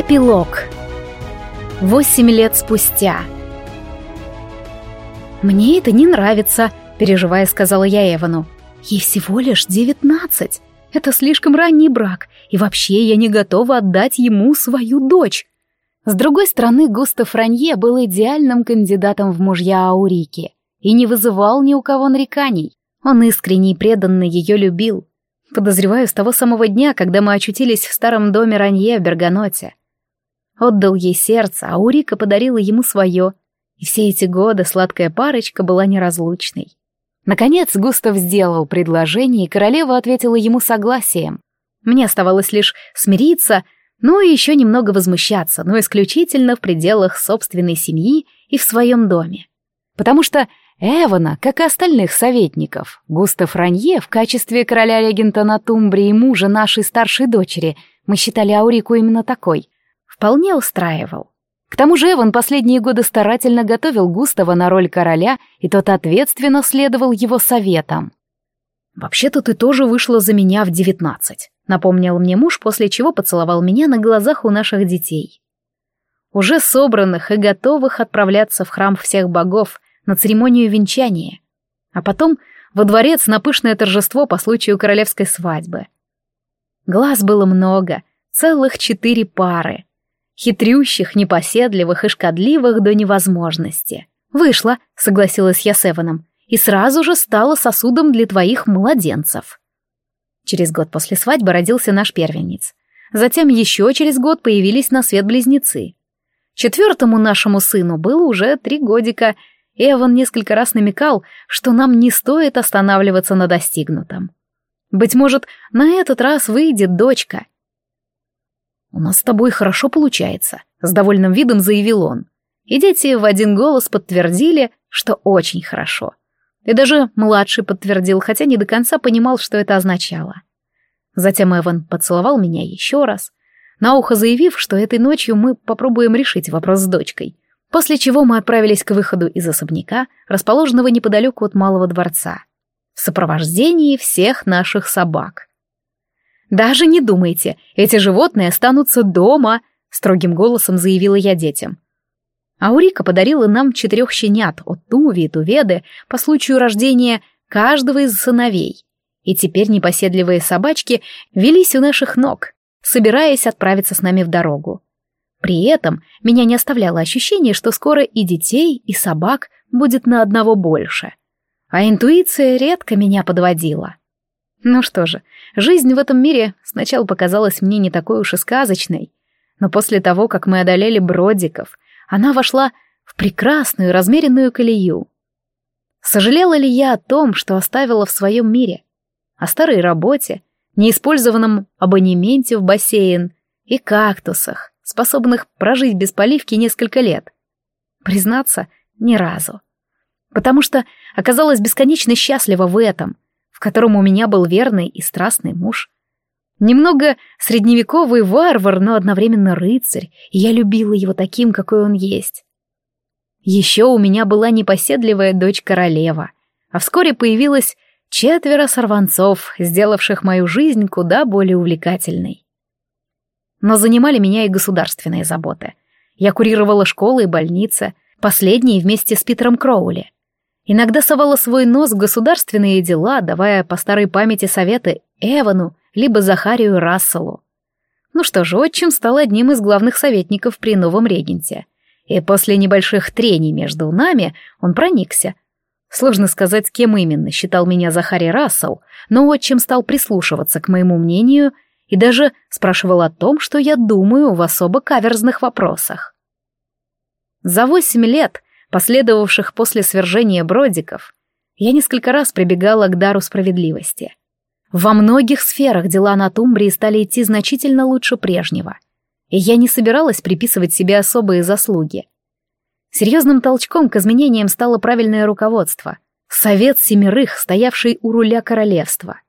Эпилог. Восемь лет спустя. «Мне это не нравится», — переживая, сказала я Эвану. «Ей всего лишь девятнадцать. Это слишком ранний брак, и вообще я не готова отдать ему свою дочь». С другой стороны, Густав Ранье был идеальным кандидатом в мужья Аурики и не вызывал ни у кого нареканий. Он искренне и преданно ее любил. Подозреваю, с того самого дня, когда мы очутились в старом доме Ранье в Берганоте. Отдал ей сердце, а Урика подарила ему свое. И все эти годы сладкая парочка была неразлучной. Наконец Густав сделал предложение, и королева ответила ему согласием. Мне оставалось лишь смириться, ну и еще немного возмущаться, но исключительно в пределах собственной семьи и в своем доме. Потому что Эвана, как и остальных советников, Густав Ранье в качестве короля-регента на Тумбре и мужа нашей старшей дочери, мы считали Аурику именно такой, вполне устраивал. К тому же Эван последние годы старательно готовил Густава на роль короля, и тот ответственно следовал его советам. «Вообще-то ты тоже вышла за меня в девятнадцать», — напомнил мне муж, после чего поцеловал меня на глазах у наших детей. Уже собранных и готовых отправляться в храм всех богов на церемонию венчания, а потом во дворец на пышное торжество по случаю королевской свадьбы. Глаз было много, целых четыре пары — хитрющих, непоседливых и шкодливых до невозможности. «Вышла», — согласилась я с Эваном, «и сразу же стала сосудом для твоих младенцев». Через год после свадьбы родился наш первенец. Затем еще через год появились на свет близнецы. Четвертому нашему сыну было уже три годика. Эван несколько раз намекал, что нам не стоит останавливаться на достигнутом. Быть может, на этот раз выйдет дочка, «У нас с тобой хорошо получается», — с довольным видом заявил он. И дети в один голос подтвердили, что очень хорошо. И даже младший подтвердил, хотя не до конца понимал, что это означало. Затем Эван поцеловал меня еще раз, на ухо заявив, что этой ночью мы попробуем решить вопрос с дочкой, после чего мы отправились к выходу из особняка, расположенного неподалеку от Малого дворца, в сопровождении всех наших собак. «Даже не думайте, эти животные останутся дома», — строгим голосом заявила я детям. Аурика подарила нам четырех щенят от Туви и Туведы по случаю рождения каждого из сыновей. И теперь непоседливые собачки велись у наших ног, собираясь отправиться с нами в дорогу. При этом меня не оставляло ощущение, что скоро и детей, и собак будет на одного больше. А интуиция редко меня подводила. Ну что же, жизнь в этом мире сначала показалась мне не такой уж и сказочной, но после того, как мы одолели бродиков, она вошла в прекрасную размеренную колею. Сожалела ли я о том, что оставила в своем мире? О старой работе, неиспользованном абонементе в бассейн и кактусах, способных прожить без поливки несколько лет? Признаться, ни разу. Потому что оказалась бесконечно счастлива в этом — в котором у меня был верный и страстный муж. Немного средневековый варвар, но одновременно рыцарь, и я любила его таким, какой он есть. Еще у меня была непоседливая дочь королева, а вскоре появилось четверо сорванцов, сделавших мою жизнь куда более увлекательной. Но занимали меня и государственные заботы. Я курировала школы и больницы, последние вместе с Питером Кроули. Иногда совала свой нос в государственные дела, давая по старой памяти советы Эвану либо Захарию Расселу. Ну что же, отчим стал одним из главных советников при новом регенте. И после небольших трений между нами он проникся. Сложно сказать, кем именно считал меня Захарий Рассел, но отчим стал прислушиваться к моему мнению и даже спрашивал о том, что я думаю в особо каверзных вопросах. За восемь лет последовавших после свержения Бродиков, я несколько раз прибегала к дару справедливости. Во многих сферах дела на Тумбрии стали идти значительно лучше прежнего, и я не собиралась приписывать себе особые заслуги. Серьезным толчком к изменениям стало правильное руководство, совет семерых, стоявший у руля королевства,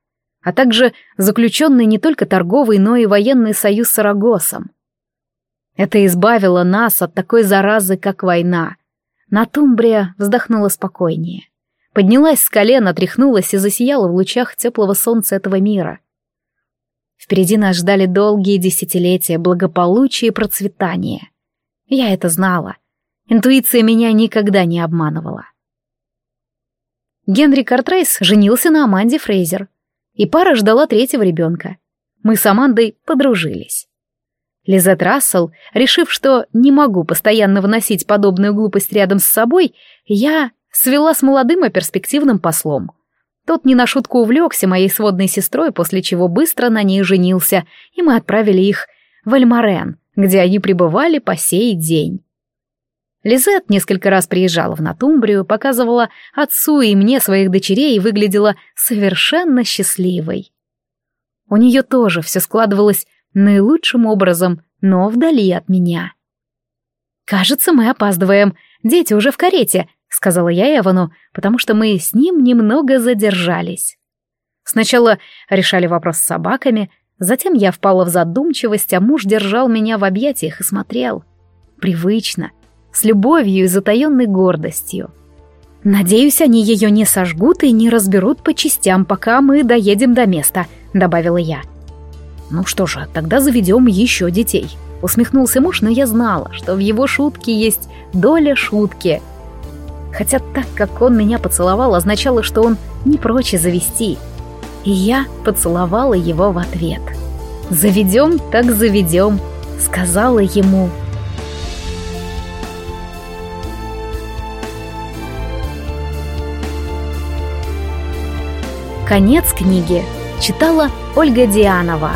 а также заключенный не только торговый, но и военный союз с Арагосом. Это избавило нас от такой заразы, как война, Натумбрия вздохнула спокойнее. Поднялась с колена, тряхнулась и засияла в лучах теплого солнца этого мира. Впереди нас ждали долгие десятилетия благополучия и процветания. Я это знала. Интуиция меня никогда не обманывала. Генри Картрейс женился на Аманде Фрейзер, и пара ждала третьего ребенка. Мы с Амандой подружились. Лизет Рассел, решив, что не могу постоянно выносить подобную глупость рядом с собой, я свела с молодым и перспективным послом. Тот не на шутку увлекся моей сводной сестрой, после чего быстро на ней женился, и мы отправили их в Эльмарен, где они пребывали по сей день. Лизет несколько раз приезжала в Натумбрию, показывала отцу и мне своих дочерей и выглядела совершенно счастливой. У нее тоже все складывалось наилучшим образом, но вдали от меня. «Кажется, мы опаздываем. Дети уже в карете», — сказала я Эвану, потому что мы с ним немного задержались. Сначала решали вопрос с собаками, затем я впала в задумчивость, а муж держал меня в объятиях и смотрел. Привычно — с любовью и затаенной гордостью. «Надеюсь, они ее не сожгут и не разберут по частям, пока мы доедем до места», — добавила я. «Ну что же, тогда заведем еще детей», — усмехнулся муж, но я знала, что в его шутке есть доля шутки. Хотя так, как он меня поцеловал, означало, что он не прочь завести. И я поцеловала его в ответ. «Заведем, так заведем», — сказала ему Конец книги читала Ольга Дианова.